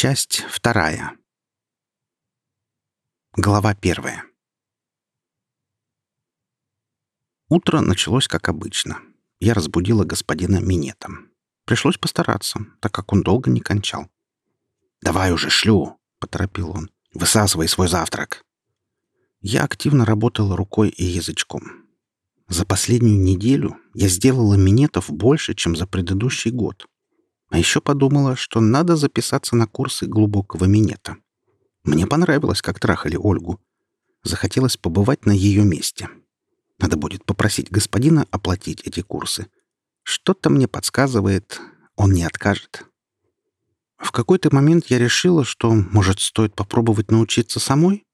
Часть вторая. Глава первая. Утро началось как обычно. Я разбудила господина минетом. Пришлось постараться, так как он долго не кончал. «Давай уже, шлю!» — поторопил он. «Высасывай свой завтрак!» Я активно работала рукой и язычком. За последнюю неделю я сделала минетов больше, чем за предыдущий год. А еще подумала, что надо записаться на курсы глубокого минета. Мне понравилось, как трахали Ольгу. Захотелось побывать на ее месте. Надо будет попросить господина оплатить эти курсы. Что-то мне подсказывает, он не откажет. В какой-то момент я решила, что, может, стоит попробовать научиться самой?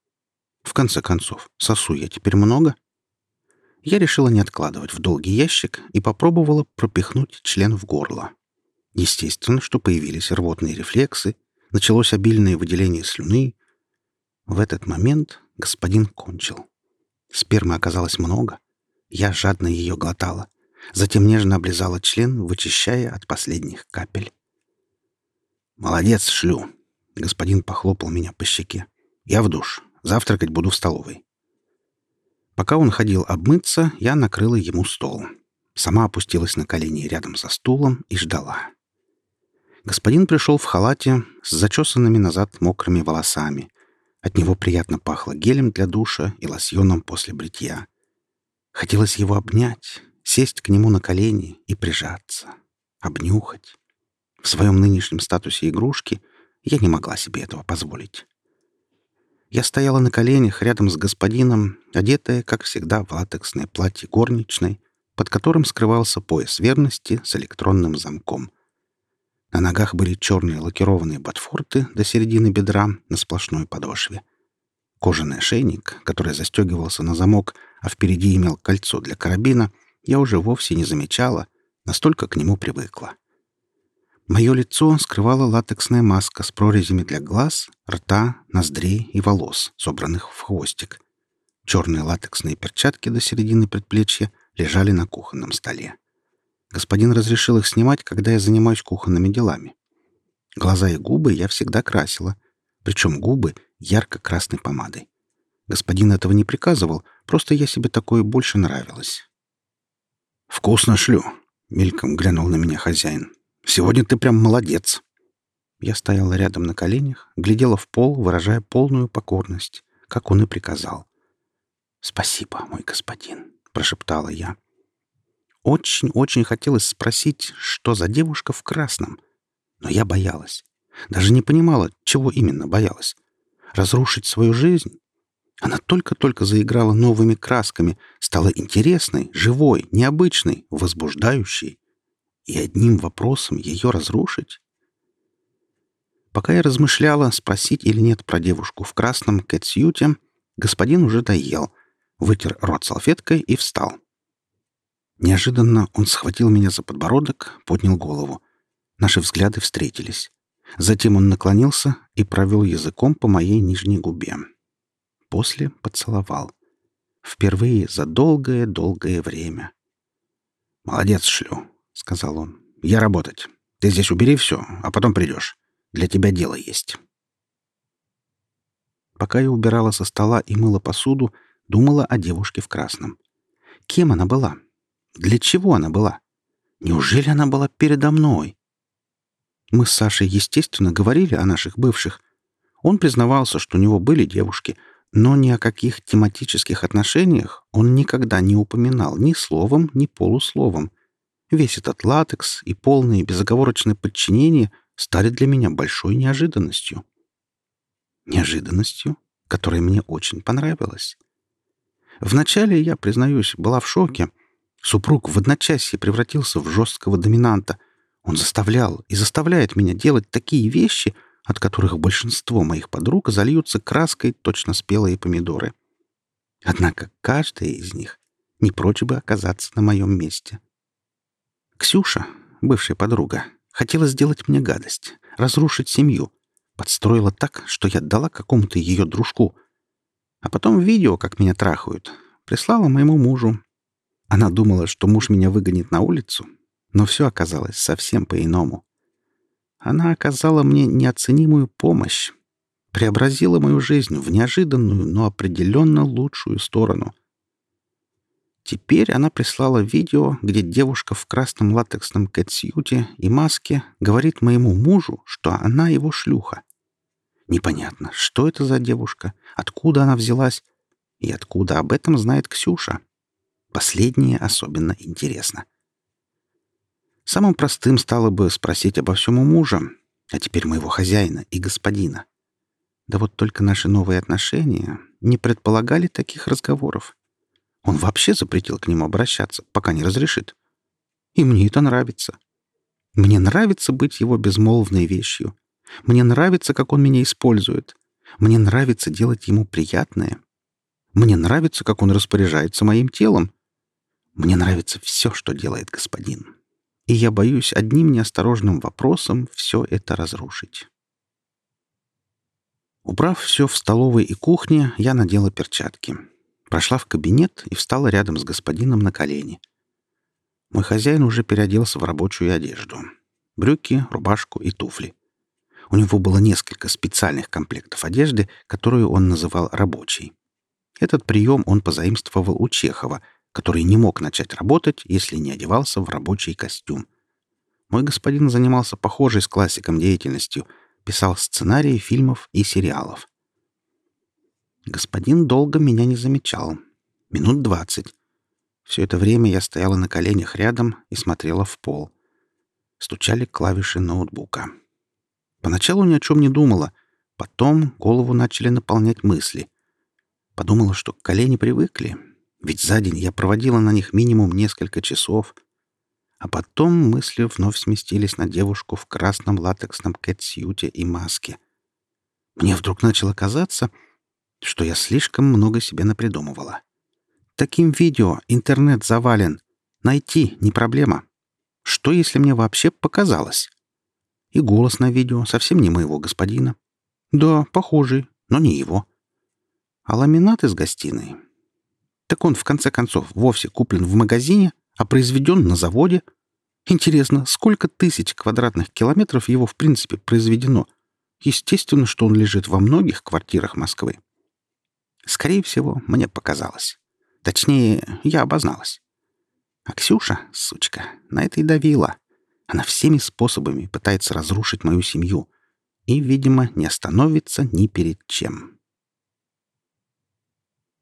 В конце концов, сосу я теперь много. Я решила не откладывать в долгий ящик и попробовала пропихнуть член в горло. Естественно, что появились рвотные рефлексы, началось обильное выделение слюны. В этот момент господин кончил. Спермы оказалось много. Я жадно ее глотала. Затем нежно облизала член, вычищая от последних капель. «Молодец, шлю!» Господин похлопал меня по щеке. «Я в душ. Завтракать буду в столовой». Пока он ходил обмыться, я накрыла ему стол. Сама опустилась на колени рядом со стулом и ждала. Господин пришел в халате с зачесанными назад мокрыми волосами. От него приятно пахло гелем для душа и лосьоном после бритья. Хотелось его обнять, сесть к нему на колени и прижаться, обнюхать. В своем нынешнем статусе игрушки я не могла себе этого позволить. Я стояла на коленях рядом с господином, одетая, как всегда, в латексное платье горничной, под которым скрывался пояс верности с электронным замком. На ногах были черные лакированные ботфорты до середины бедра на сплошной подошве. Кожаный ошейник, который застегивался на замок, а впереди имел кольцо для карабина, я уже вовсе не замечала, настолько к нему привыкла. Мое лицо скрывала латексная маска с прорезями для глаз, рта, ноздрей и волос, собранных в хвостик. Черные латексные перчатки до середины предплечья лежали на кухонном столе. Господин разрешил их снимать, когда я занимаюсь кухонными делами. Глаза и губы я всегда красила, причем губы ярко-красной помадой. Господин этого не приказывал, просто я себе такое больше нравилось. «Вкусно шлю», — мельком глянул на меня хозяин. «Сегодня ты прям молодец». Я стояла рядом на коленях, глядела в пол, выражая полную покорность, как он и приказал. «Спасибо, мой господин», — прошептала я. Очень-очень хотелось спросить, что за девушка в красном. Но я боялась. Даже не понимала, чего именно боялась. Разрушить свою жизнь? Она только-только заиграла новыми красками, стала интересной, живой, необычной, возбуждающей. И одним вопросом ее разрушить? Пока я размышляла, спросить или нет про девушку в красном кэтсьюте, господин уже доел, вытер рот салфеткой и встал. Неожиданно он схватил меня за подбородок, поднял голову. Наши взгляды встретились. Затем он наклонился и провел языком по моей нижней губе. После поцеловал. Впервые за долгое-долгое время. «Молодец, шлю», — сказал он. «Я работать. Ты здесь убери все, а потом придешь. Для тебя дело есть». Пока я убирала со стола и мыла посуду, думала о девушке в красном. Кем она была? Для чего она была? Неужели она была передо мной? Мы с Сашей, естественно, говорили о наших бывших. Он признавался, что у него были девушки, но ни о каких тематических отношениях он никогда не упоминал ни словом, ни полусловом. Весь этот латекс и полное безоговорочное подчинение стали для меня большой неожиданностью. Неожиданностью, которая мне очень понравилась. Вначале, я, признаюсь, была в шоке — Супруг в одночасье превратился в жесткого доминанта. Он заставлял и заставляет меня делать такие вещи, от которых большинство моих подруг зальются краской точно спелые помидоры. Однако каждая из них не прочь бы оказаться на моем месте. Ксюша, бывшая подруга, хотела сделать мне гадость, разрушить семью, подстроила так, что я дала какому-то ее дружку, а потом видео, как меня трахают, прислала моему мужу, она думала, что муж меня выгонит на улицу, но все оказалось совсем по-иному. Она оказала мне неоценимую помощь, преобразила мою жизнь в неожиданную, но определенно лучшую сторону. Теперь она прислала видео, где девушка в красном латексном кэтсьюте и маске говорит моему мужу, что она его шлюха. Непонятно, что это за девушка, откуда она взялась и откуда об этом знает Ксюша. Последнее особенно интересно. Самым простым стало бы спросить обо всем у мужа, а теперь моего хозяина и господина. Да вот только наши новые отношения не предполагали таких разговоров. Он вообще запретил к нему обращаться, пока не разрешит. И мне это нравится. Мне нравится быть его безмолвной вещью. Мне нравится, как он меня использует. Мне нравится делать ему приятное. Мне нравится, как он распоряжается моим телом. Мне нравится все, что делает господин. И я боюсь одним неосторожным вопросом все это разрушить. Убрав все в столовой и кухне, я надела перчатки. Прошла в кабинет и встала рядом с господином на колени. Мой хозяин уже переоделся в рабочую одежду. Брюки, рубашку и туфли. У него было несколько специальных комплектов одежды, которую он называл рабочей. Этот прием он позаимствовал у Чехова, который не мог начать работать, если не одевался в рабочий костюм. Мой господин занимался похожей с классиком деятельностью, писал сценарии фильмов и сериалов. Господин долго меня не замечал. Минут двадцать. Все это время я стояла на коленях рядом и смотрела в пол. Стучали клавиши ноутбука. Поначалу ни о чем не думала. Потом голову начали наполнять мысли. Подумала, что колени привыкли, ведь за день я проводила на них минимум несколько часов. А потом мысли вновь сместились на девушку в красном латексном кэтсьюте и маске. Мне вдруг начало казаться, что я слишком много себе напридумывала. Таким видео интернет завален. Найти не проблема. Что, если мне вообще показалось? И голос на видео совсем не моего господина. Да, похожий, но не его. А ламинат из гостиной? Так он, в конце концов, вовсе куплен в магазине, а произведен на заводе. Интересно, сколько тысяч квадратных километров его в принципе произведено? Естественно, что он лежит во многих квартирах Москвы. Скорее всего, мне показалось. Точнее, я обозналась. А Ксюша, сучка, на это и давила. Она всеми способами пытается разрушить мою семью и, видимо, не остановится ни перед чем.